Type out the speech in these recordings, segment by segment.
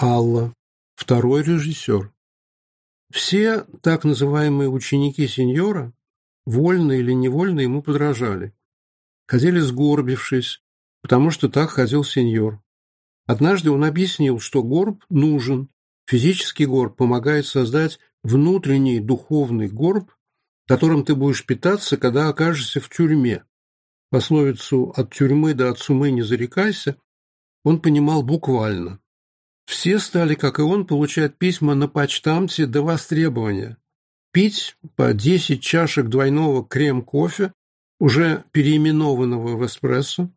Алла, второй режиссер. Все так называемые ученики сеньора, вольно или невольно, ему подражали. Ходили сгорбившись, потому что так ходил сеньор. Однажды он объяснил, что горб нужен. Физический горб помогает создать внутренний духовный горб, которым ты будешь питаться, когда окажешься в тюрьме. Пословицу «от тюрьмы до от сумы не зарекайся» он понимал буквально. Все стали, как и он, получать письма на почтамте до востребования. Пить по 10 чашек двойного крем-кофе, уже переименованного в эспрессо,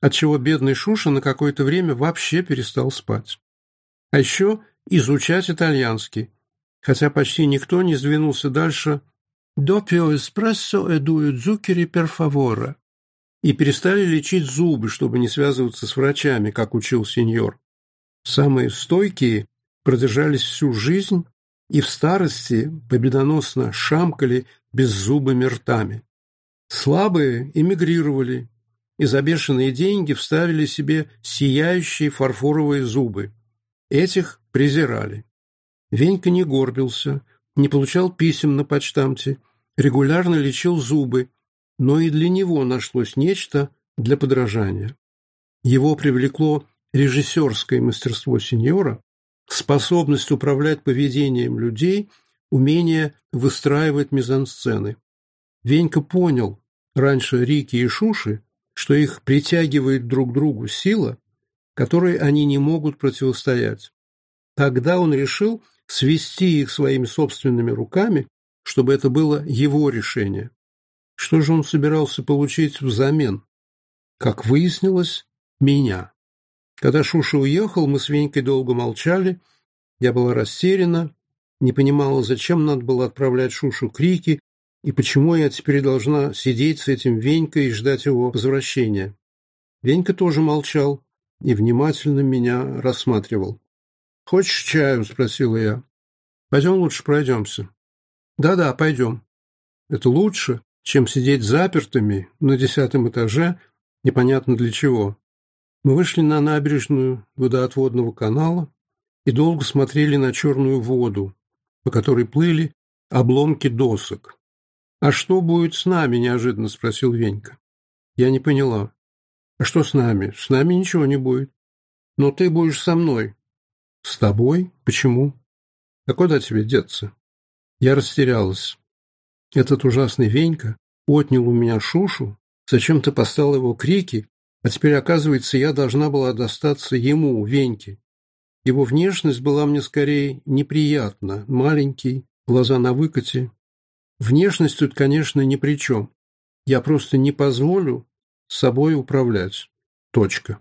отчего бедный Шуша на какое-то время вообще перестал спать. А еще изучать итальянский, хотя почти никто не сдвинулся дальше «Допио эспрессо эдую дзукери перфавора» и перестали лечить зубы, чтобы не связываться с врачами, как учил сеньор. Самые стойкие продержались всю жизнь и в старости победоносно шамкали беззубыми ртами. Слабые эмигрировали и за бешеные деньги вставили себе сияющие фарфоровые зубы. Этих презирали. Венька не горбился, не получал писем на почтамте, регулярно лечил зубы, но и для него нашлось нечто для подражания. Его привлекло режиссерское мастерство сеньора, способность управлять поведением людей, умение выстраивать мизансцены. Венька понял раньше Рики и Шуши, что их притягивает друг к другу сила, которой они не могут противостоять. Тогда он решил свести их своими собственными руками, чтобы это было его решение. Что же он собирался получить взамен? Как выяснилось, меня. Когда Шуша уехал, мы с Венькой долго молчали. Я была растеряна, не понимала, зачем надо было отправлять Шушу крики и почему я теперь должна сидеть с этим Венькой и ждать его возвращения. Венька тоже молчал и внимательно меня рассматривал. «Хочешь чаю?» – спросила я. «Пойдем лучше пройдемся». «Да-да, пойдем». «Это лучше, чем сидеть запертыми на десятом этаже, непонятно для чего». Мы вышли на набережную водоотводного канала и долго смотрели на черную воду, по которой плыли обломки досок. «А что будет с нами?» – неожиданно спросил Венька. Я не поняла. «А что с нами? С нами ничего не будет. Но ты будешь со мной». «С тобой? Почему?» «А куда тебе деться?» Я растерялась. Этот ужасный Венька отнял у меня Шушу, зачем-то поставил его крики а теперь, оказывается, я должна была достаться ему, Веньке. Его внешность была мне скорее неприятна. Маленький, глаза на выкате. Внешность тут, конечно, ни при чем. Я просто не позволю собой управлять. Точка.